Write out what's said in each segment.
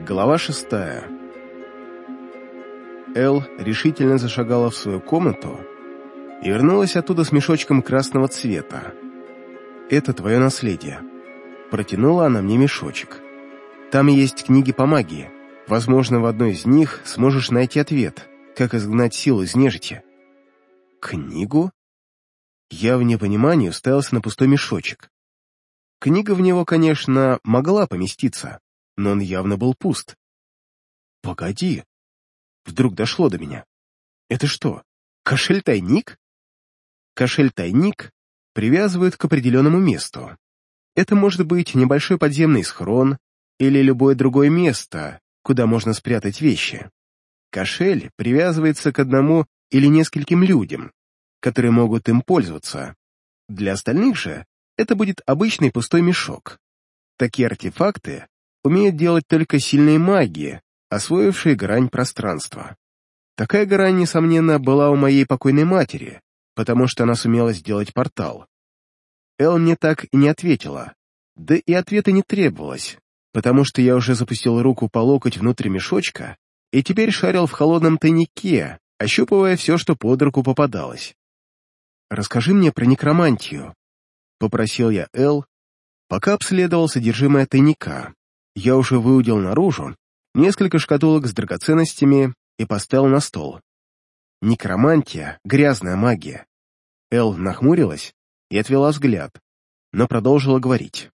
Глава шестая. Эл решительно зашагала в свою комнату и вернулась оттуда с мешочком красного цвета. «Это твое наследие». Протянула она мне мешочек. «Там есть книги по магии. Возможно, в одной из них сможешь найти ответ, как изгнать силу из нежити». «Книгу?» Я в непонимании уставился на пустой мешочек. Книга в него, конечно, могла поместиться, но он явно был пуст. «Погоди!» Вдруг дошло до меня. «Это что, кошель-тайник?» Кошель-тайник привязывают к определенному месту. Это может быть небольшой подземный схрон или любое другое место, куда можно спрятать вещи. Кошель привязывается к одному или нескольким людям, которые могут им пользоваться. Для остальных же это будет обычный пустой мешок. Такие артефакты умеют делать только сильные маги, освоившие грань пространства. Такая грань, несомненно, была у моей покойной матери, потому что она сумела сделать портал. Эл мне так и не ответила, да и ответа не требовалось, потому что я уже запустил руку по локоть внутрь мешочка и теперь шарил в холодном тайнике, ощупывая все, что под руку попадалось. «Расскажи мне про некромантию», — попросил я Эл, пока обследовал содержимое тайника. Я уже выудил наружу несколько шкатулок с драгоценностями и поставил на стол. Некромантия — грязная магия. Эл нахмурилась и отвела взгляд, но продолжила говорить.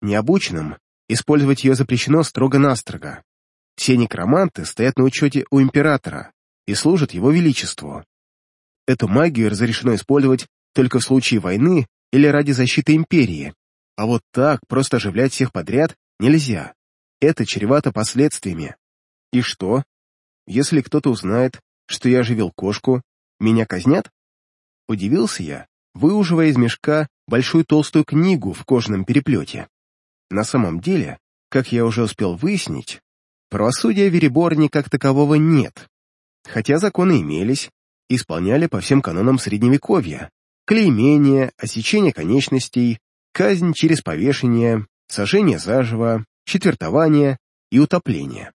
Необученным использовать ее запрещено строго-настрого. Все некроманты стоят на учете у императора и служат его величеству. Эту магию разрешено использовать только в случае войны или ради защиты империи, а вот так просто оживлять всех подряд нельзя. Это чревато последствиями. И что? Если кто-то узнает, что я оживил кошку, меня казнят? Удивился я, выуживая из мешка большую толстую книгу в кожаном переплете. На самом деле, как я уже успел выяснить, правосудия в Вереборне как такового нет. Хотя законы имелись, исполняли по всем канонам Средневековья. Клеймение, осечение конечностей, казнь через повешение, сожжение заживо, четвертование и утопление.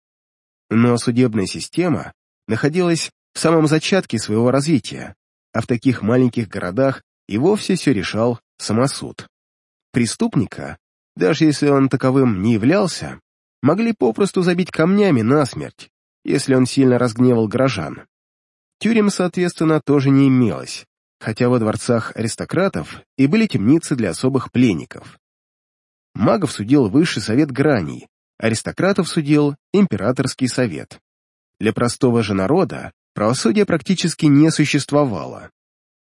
Но судебная система находилась в самом зачатке своего развития, а в таких маленьких городах и вовсе все решал самосуд. Преступника, даже если он таковым не являлся, могли попросту забить камнями насмерть, если он сильно разгневал горожан. Тюрем, соответственно, тоже не имелось, хотя во дворцах аристократов и были темницы для особых пленников. Магов судил высший совет граней, аристократов судил императорский совет. Для простого же народа правосудия практически не существовало.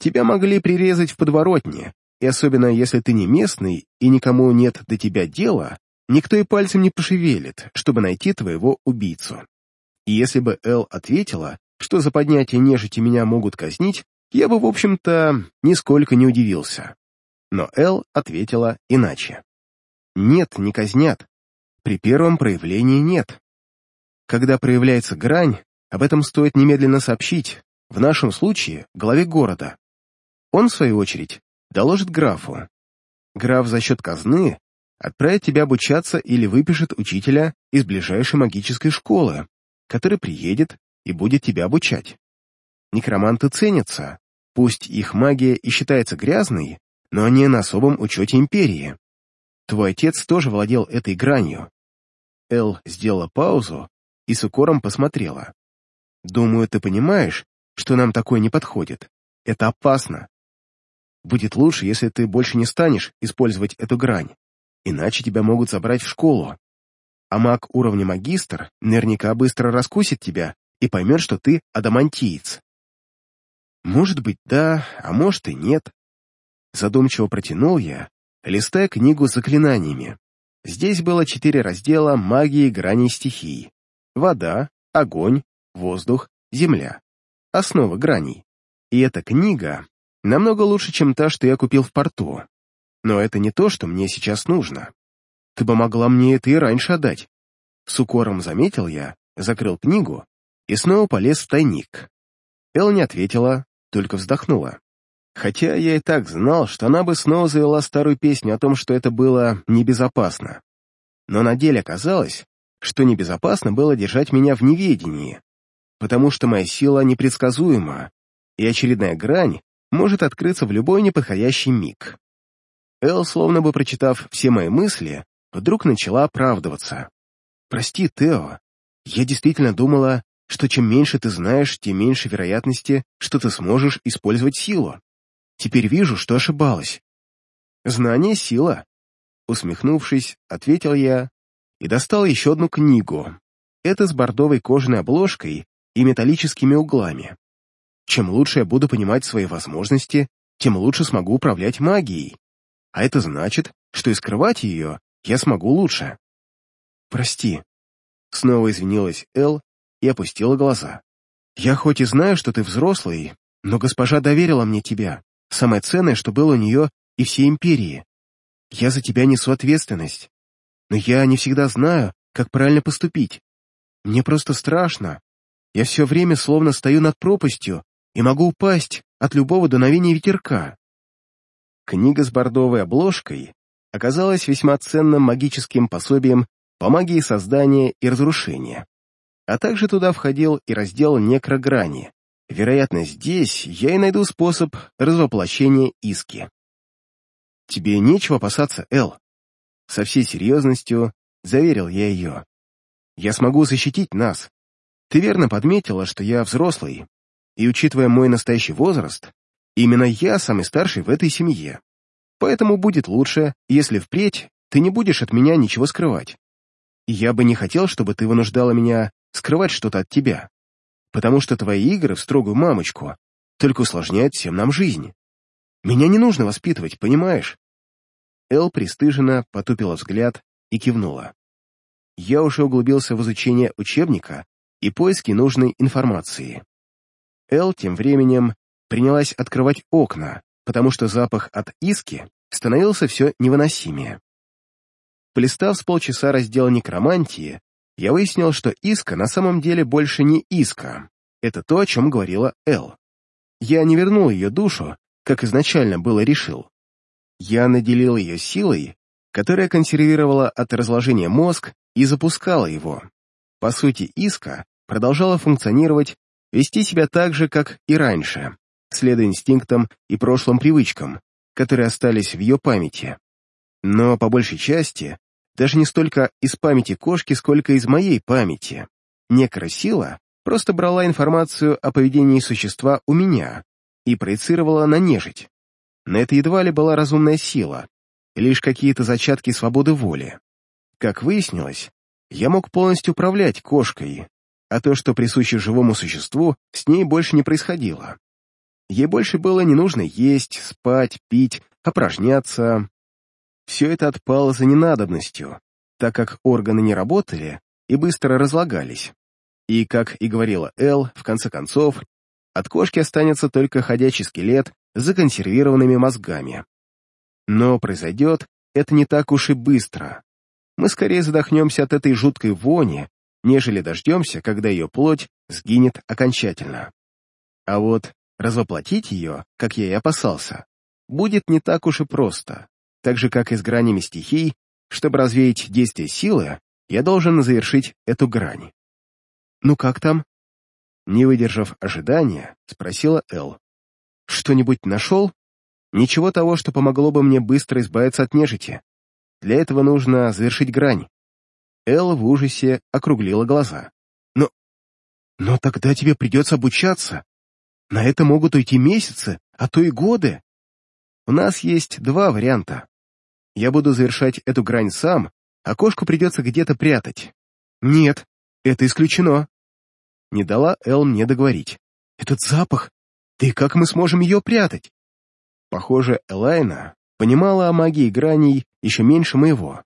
Тебя могли прирезать в подворотне, и особенно если ты не местный и никому нет до тебя дела, никто и пальцем не пошевелит, чтобы найти твоего убийцу. И если бы Эл ответила, что за поднятие нежити меня могут казнить, я бы, в общем-то, нисколько не удивился. Но Эл ответила иначе. Нет, не казнят. При первом проявлении нет. Когда проявляется грань, об этом стоит немедленно сообщить, в нашем случае, главе города. Он, в свою очередь, доложит графу. Граф за счет казны отправит тебя обучаться или выпишет учителя из ближайшей магической школы, который приедет и будет тебя обучать. Некроманты ценятся, пусть их магия и считается грязной, но они на особом учете империи. Твой отец тоже владел этой гранью. Эл сделала паузу и с укором посмотрела. Думаю, ты понимаешь, что нам такое не подходит. Это опасно. Будет лучше, если ты больше не станешь использовать эту грань, иначе тебя могут забрать в школу. А маг уровня магистр наверняка быстро раскусит тебя и поймет, что ты адамантиец. Может быть, да, а может и нет. Задумчиво протянул я, листая книгу с заклинаниями. Здесь было четыре раздела магии граней стихий. Вода, огонь, воздух, земля. Основа граней. И эта книга намного лучше, чем та, что я купил в порту. Но это не то, что мне сейчас нужно. Ты бы могла мне это и раньше отдать. С укором заметил я, закрыл книгу и снова полез в тайник. Эл не ответила, только вздохнула. Хотя я и так знал, что она бы снова завела старую песню о том, что это было небезопасно. Но на деле оказалось, что небезопасно было держать меня в неведении, потому что моя сила непредсказуема, и очередная грань может открыться в любой неподходящий миг. Эл, словно бы прочитав все мои мысли, вдруг начала оправдываться. «Прости, Тео, я действительно думала, что чем меньше ты знаешь, тем меньше вероятности, что ты сможешь использовать силу. Теперь вижу, что ошибалась. Знание — сила. Усмехнувшись, ответил я и достал еще одну книгу. Это с бордовой кожаной обложкой и металлическими углами. Чем лучше я буду понимать свои возможности, тем лучше смогу управлять магией. А это значит, что и скрывать ее я смогу лучше. Прости. Снова извинилась Эл и опустила глаза. Я хоть и знаю, что ты взрослый, но госпожа доверила мне тебя. Самое ценное, что было у нее и всей империи. Я за тебя несу ответственность. Но я не всегда знаю, как правильно поступить. Мне просто страшно. Я все время словно стою над пропастью и могу упасть от любого дуновения ветерка. Книга с бордовой обложкой оказалась весьма ценным магическим пособием по магии создания и разрушения. А также туда входил и раздел некрограни. Вероятно, здесь я и найду способ развоплощения иски. «Тебе нечего опасаться, Эл», — со всей серьезностью заверил я ее. «Я смогу защитить нас. Ты верно подметила, что я взрослый, и, учитывая мой настоящий возраст, именно я самый старший в этой семье. Поэтому будет лучше, если впредь ты не будешь от меня ничего скрывать. И я бы не хотел, чтобы ты вынуждала меня скрывать что-то от тебя, потому что твои игры в строгую мамочку только усложняют всем нам жизнь. Меня не нужно воспитывать, понимаешь?» Эл пристыженно потупила взгляд и кивнула. Я уже углубился в изучение учебника и поиски нужной информации. Эл тем временем принялась открывать окна, потому что запах от иски становился все невыносимее. Полистав с полчаса раздел некромантии, я выяснил, что иска на самом деле больше не иска. Это то, о чем говорила Эл. Я не вернул ее душу, как изначально было решил. Я наделил ее силой, которая консервировала от разложения мозг и запускала его. По сути, иска продолжала функционировать, вести себя так же, как и раньше, следуя инстинктам и прошлым привычкам, которые остались в ее памяти. Но, по большей части, даже не столько из памяти кошки, сколько из моей памяти. Некросила просто брала информацию о поведении существа у меня и проецировала на нежить. На это едва ли была разумная сила, лишь какие-то зачатки свободы воли. Как выяснилось, я мог полностью управлять кошкой, а то, что присуще живому существу, с ней больше не происходило. Ей больше было не нужно есть, спать, пить, опорожняться. Все это отпало за ненадобностью, так как органы не работали и быстро разлагались. И, как и говорила Эл, в конце концов, от кошки останется только ходячий скелет с законсервированными мозгами. Но произойдет это не так уж и быстро. Мы скорее задохнемся от этой жуткой вони, нежели дождемся, когда ее плоть сгинет окончательно. А вот развоплотить ее, как я и опасался, будет не так уж и просто. Так же, как и с гранями стихий, чтобы развеять действие силы, я должен завершить эту грань. «Ну как там?» Не выдержав ожидания, спросила Эл. «Что-нибудь нашел?» «Ничего того, что помогло бы мне быстро избавиться от нежити. Для этого нужно завершить грань». Эл в ужасе округлила глаза. «Но... но тогда тебе придется обучаться. На это могут уйти месяцы, а то и годы. У нас есть два варианта. Я буду завершать эту грань сам, а кошку придется где-то прятать. Нет, это исключено. Не дала Эл мне договорить. Этот запах, да и как мы сможем ее прятать? Похоже, Элайна понимала о магии граней еще меньше моего.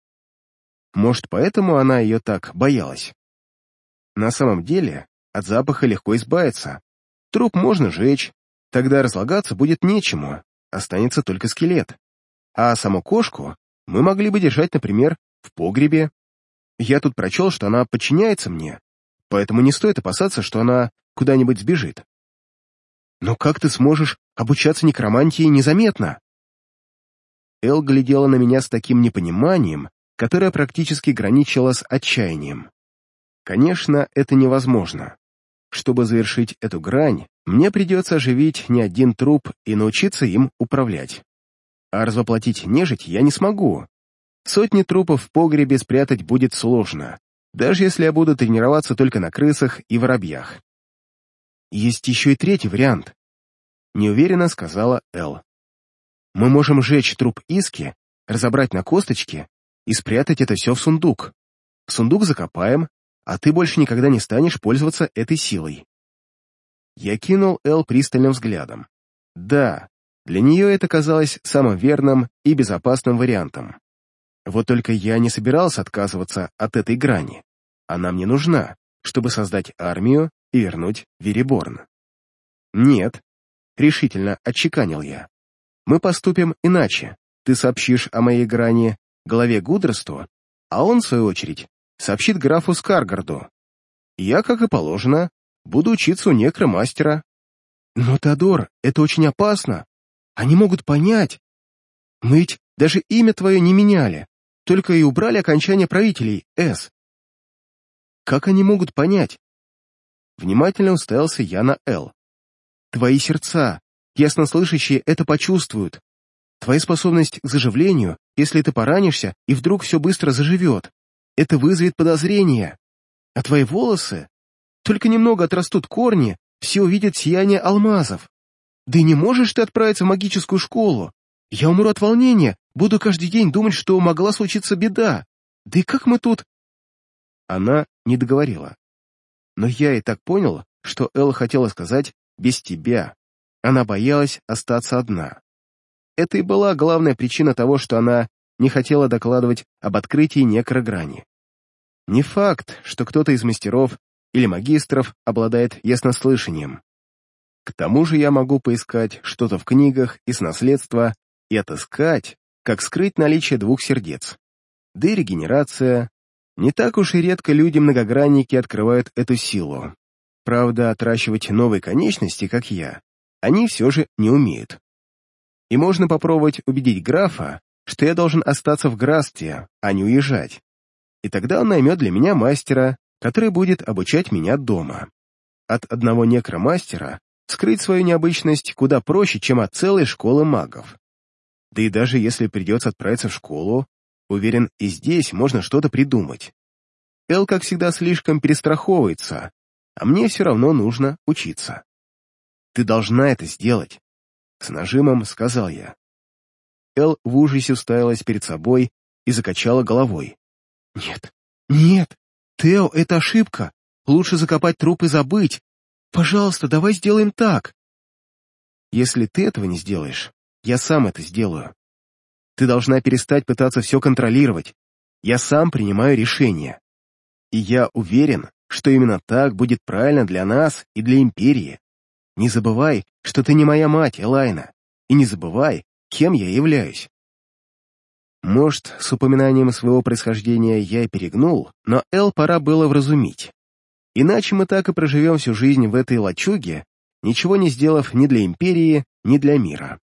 Может, поэтому она ее так боялась. На самом деле, от запаха легко избавиться. Труп можно жечь, тогда разлагаться будет нечему, останется только скелет. А саму кошку мы могли бы держать, например, в погребе. Я тут прочел, что она подчиняется мне, поэтому не стоит опасаться, что она куда-нибудь сбежит. Но как ты сможешь обучаться некромантии незаметно? Эл глядела на меня с таким непониманием, которое практически граничило с отчаянием. Конечно, это невозможно. Чтобы завершить эту грань, мне придется оживить не один труп и научиться им управлять. А развоплотить нежить я не смогу. Сотни трупов в погребе спрятать будет сложно, даже если я буду тренироваться только на крысах и воробьях. Есть еще и третий вариант, неуверенно сказала Эл. Мы можем сжечь труп Иски, разобрать на косточки и спрятать это все в сундук. Сундук закопаем, а ты больше никогда не станешь пользоваться этой силой. Я кинул Эл пристальным взглядом. Да, для нее это казалось самым верным и безопасным вариантом. Вот только я не собирался отказываться от этой грани. Она мне нужна, чтобы создать армию и вернуть Вереборн. Нет, решительно отчеканил я. Мы поступим иначе. Ты сообщишь о моей грани главе Гудросту, а он, в свою очередь, сообщит графу Скаргарду. Я, как и положено, буду учиться у некромастера. Но, Теодор, это очень опасно. Они могут понять. Мы ведь даже имя твое не меняли, только и убрали окончание правителей, С. Как они могут понять? Внимательно уставился я на Л. Твои сердца, яснослышащие, это почувствуют. Твоя способность к заживлению, если ты поранишься, и вдруг все быстро заживет. Это вызовет подозрение. А твои волосы? Только немного отрастут корни, все увидят сияние алмазов. Да и не можешь ты отправиться в магическую школу. Я умру от волнения, буду каждый день думать, что могла случиться беда. Да и как мы тут...» Она не договорила. Но я и так понял, что Элла хотела сказать «без тебя». Она боялась остаться одна. Это и была главная причина того, что она не хотела докладывать об открытии некрограни. Не факт, что кто-то из мастеров или магистров обладает яснослышанием. К тому же я могу поискать что-то в книгах из наследства и отыскать, как скрыть наличие двух сердец. Да и регенерация. Не так уж и редко люди-многогранники открывают эту силу. Правда, отращивать новые конечности, как я, они все же не умеют. И можно попробовать убедить графа, что я должен остаться в графстве, а не уезжать. И тогда он наймет для меня мастера, который будет обучать меня дома. От одного некромастера скрыть свою необычность куда проще, чем от целой школы магов. Да и даже если придется отправиться в школу, уверен, и здесь можно что-то придумать. Эл, как всегда, слишком перестраховывается, а мне все равно нужно учиться. Ты должна это сделать. С нажимом сказал я. Эл в ужасе уставилась перед собой и закачала головой. «Нет, нет, Тео, это ошибка. Лучше закопать труп и забыть. Пожалуйста, давай сделаем так». «Если ты этого не сделаешь, я сам это сделаю. Ты должна перестать пытаться все контролировать. Я сам принимаю решение. И я уверен, что именно так будет правильно для нас и для Империи. Не забывай, что ты не моя мать, Элайна, и не забывай, кем я являюсь. Может, с упоминанием своего происхождения я и перегнул, но Эл пора было вразумить. Иначе мы так и проживем всю жизнь в этой лачуге, ничего не сделав ни для Империи, ни для мира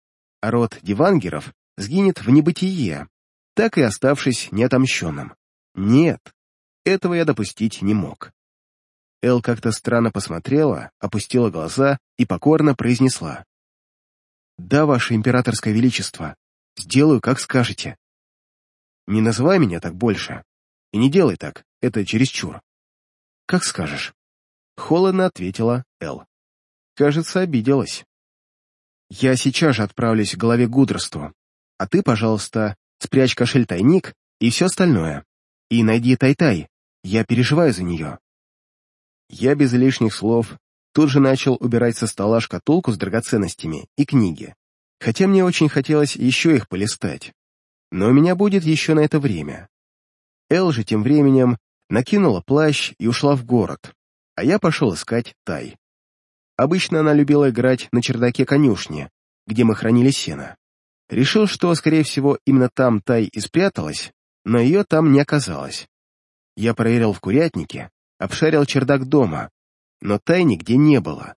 а род Дивангеров сгинет в небытие, так и оставшись неотомщенным. Нет, этого я допустить не мог. Эл как-то странно посмотрела, опустила глаза и покорно произнесла. «Да, ваше императорское величество, сделаю, как скажете. Не называй меня так больше. И не делай так, это чересчур. Как скажешь». Холодно ответила Эл. Кажется, обиделась. Я сейчас же отправлюсь к главе Гудросту, а ты, пожалуйста, спрячь кошель-тайник и все остальное. И найди Тай-Тай, я переживаю за нее». Я без лишних слов тут же начал убирать со стола шкатулку с драгоценностями и книги, хотя мне очень хотелось еще их полистать. Но у меня будет еще на это время. Эл же тем временем накинула плащ и ушла в город, а я пошел искать Тай. Обычно она любила играть на чердаке конюшни, где мы хранили сено. Решил, что, скорее всего, именно там Тай и спряталась, но ее там не оказалось. Я проверил в курятнике, обшарил чердак дома, но Тай нигде не было.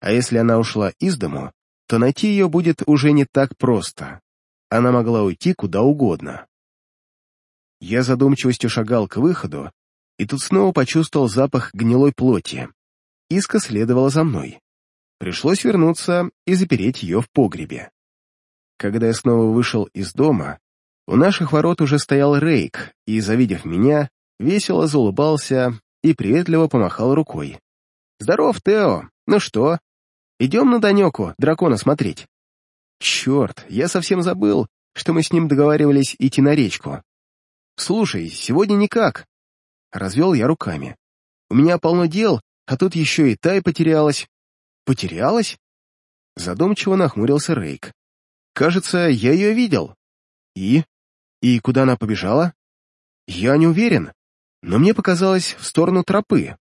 А если она ушла из дому, то найти ее будет уже не так просто. Она могла уйти куда угодно. Я задумчивостью шагал к выходу и тут снова почувствовал запах гнилой плоти. Иска следовала за мной. Пришлось вернуться и запереть ее в погребе. Когда я снова вышел из дома, у наших ворот уже стоял Рейк и, завидев меня, весело заулыбался и приветливо помахал рукой. «Здоров, Тео! Ну что, идем на Данеку дракона смотреть?» «Черт, я совсем забыл, что мы с ним договаривались идти на речку. Слушай, сегодня никак». Развел я руками. «У меня полно дел, а тут еще и Тай потерялась». «Потерялась?» Задумчиво нахмурился Рейк. «Кажется, я ее видел». «И? И куда она побежала?» «Я не уверен, но мне показалось в сторону тропы».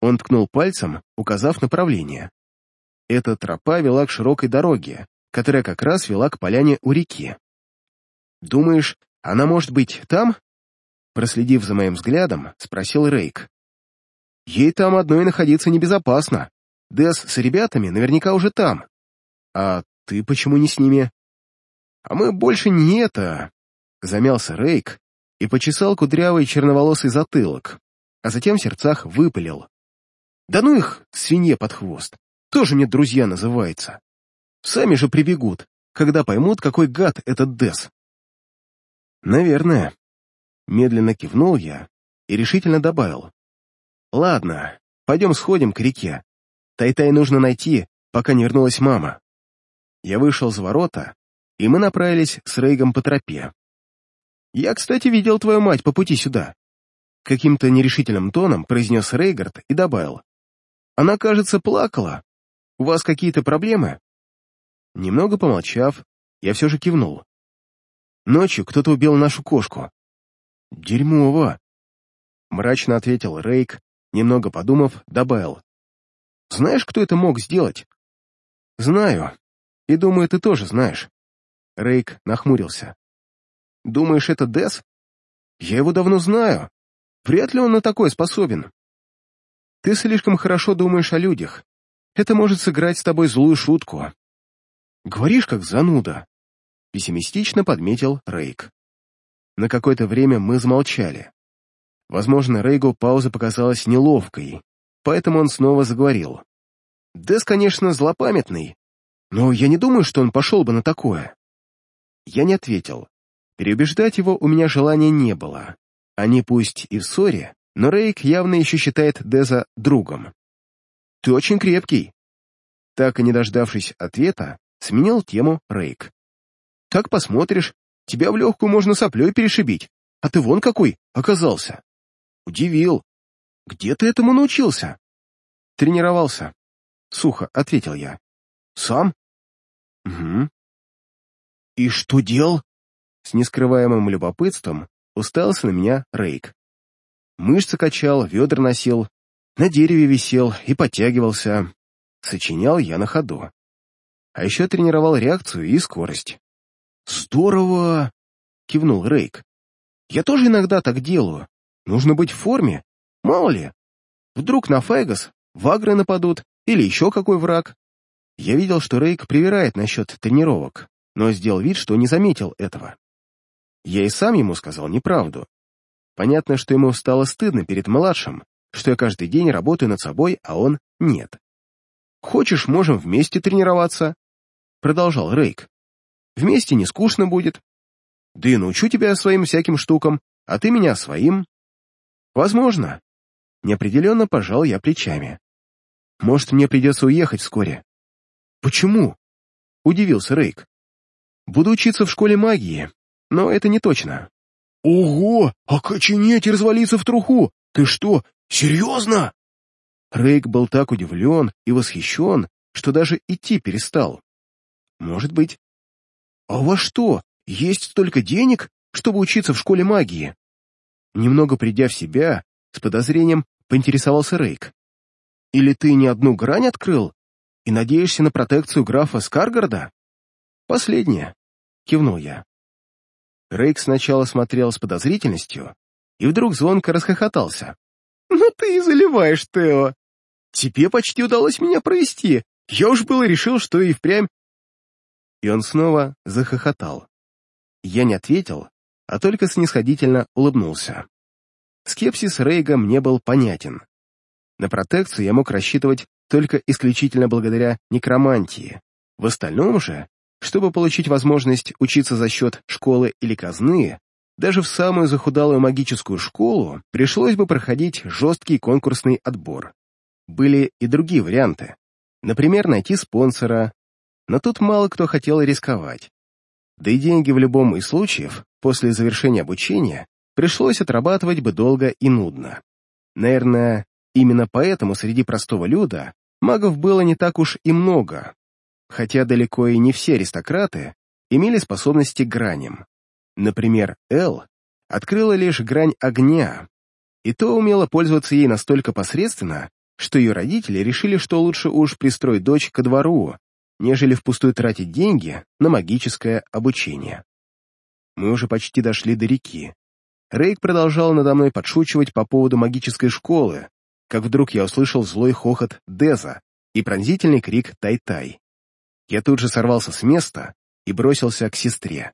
Он ткнул пальцем, указав направление. Эта тропа вела к широкой дороге, которая как раз вела к поляне у реки. «Думаешь, она может быть там?» Проследив за моим взглядом, спросил Рейк. «Ей там одной находиться небезопасно. Дес с ребятами наверняка уже там. А ты почему не с ними?» «А мы больше не это...» Замялся Рейк и почесал кудрявый черноволосый затылок, а затем в сердцах выпалил. «Да ну их, свинье под хвост! Тоже мне друзья называется. Сами же прибегут, когда поймут, какой гад этот Дес». «Наверное». Медленно кивнул я и решительно добавил. «Ладно, пойдем сходим к реке. Тай-тай нужно найти, пока не вернулась мама». Я вышел за ворота, и мы направились с Рейгом по тропе. «Я, кстати, видел твою мать по пути сюда», — каким-то нерешительным тоном произнес Рейгард и добавил. «Она, кажется, плакала. У вас какие-то проблемы?» Немного помолчав, я все же кивнул. Ночью кто-то убил нашу кошку. Дерьмово. Мрачно ответил Рейк, немного подумав, добавил. Знаешь, кто это мог сделать? Знаю. И думаю, ты тоже знаешь. Рейк нахмурился. Думаешь, это Дес? Я его давно знаю. Вряд ли он на такое способен. Ты слишком хорошо думаешь о людях. Это может сыграть с тобой злую шутку. Говоришь, как зануда пессимистично подметил Рейк. На какое-то время мы замолчали. Возможно, Рейгу пауза показалась неловкой, поэтому он снова заговорил. Дэс, конечно, злопамятный, но я не думаю, что он пошел бы на такое. Я не ответил. Переубеждать его у меня желания не было. Они пусть и в ссоре, но Рейк явно еще считает Деза другом. «Ты очень крепкий». Так и не дождавшись ответа, сменил тему Рейк. Так посмотришь, тебя в легкую можно соплей перешибить, а ты вон какой оказался. Удивил. Где ты этому научился? Тренировался. Сухо ответил я. Сам? Угу. И что делал? С нескрываемым любопытством уставился на меня Рейк. Мышцы качал, ведра носил, на дереве висел и подтягивался. Сочинял я на ходу. А еще тренировал реакцию и скорость. «Здорово!» — кивнул Рейк. «Я тоже иногда так делаю. Нужно быть в форме. Мало ли. Вдруг на Файгас вагры нападут или еще какой враг. Я видел, что Рейк привирает насчет тренировок, но сделал вид, что не заметил этого. Я и сам ему сказал неправду. Понятно, что ему стало стыдно перед младшим, что я каждый день работаю над собой, а он нет. «Хочешь, можем вместе тренироваться?» Продолжал Рейк. Вместе не скучно будет. Да и научу тебя своим всяким штукам, а ты меня своим. Возможно. Неопределенно пожал я плечами. Может, мне придется уехать вскоре. Почему? Удивился Рейк. Буду учиться в школе магии, но это не точно. Ого, окоченеть и развалиться в труху! Ты что, серьезно? Рейк был так удивлен и восхищен, что даже идти перестал. Может быть, «А у вас что, есть столько денег, чтобы учиться в школе магии?» Немного придя в себя, с подозрением поинтересовался Рейк. «Или ты не одну грань открыл и надеешься на протекцию графа Скаргарда?» «Последнее», — кивнул я. Рейк сначала смотрел с подозрительностью и вдруг звонко расхохотался. «Ну ты и заливаешь, Тео! Тебе почти удалось меня провести. Я уж было решил, что и впрямь и он снова захохотал. Я не ответил, а только снисходительно улыбнулся. скепсис Рейга мне был понятен. На протекцию я мог рассчитывать только исключительно благодаря некромантии. В остальном же, чтобы получить возможность учиться за счет школы или казны, даже в самую захудалую магическую школу пришлось бы проходить жесткий конкурсный отбор. Были и другие варианты. Например, найти спонсора, но тут мало кто хотел рисковать. Да и деньги в любом из случаев после завершения обучения пришлось отрабатывать бы долго и нудно. Наверное, именно поэтому среди простого люда магов было не так уж и много, хотя далеко и не все аристократы имели способности к граням. Например, Эл открыла лишь грань огня, и то умела пользоваться ей настолько посредственно, что ее родители решили, что лучше уж пристроить дочь ко двору, нежели впустую тратить деньги на магическое обучение. Мы уже почти дошли до реки. Рейк продолжал надо мной подшучивать по поводу магической школы, как вдруг я услышал злой хохот Деза и пронзительный крик Тай-Тай. Я тут же сорвался с места и бросился к сестре.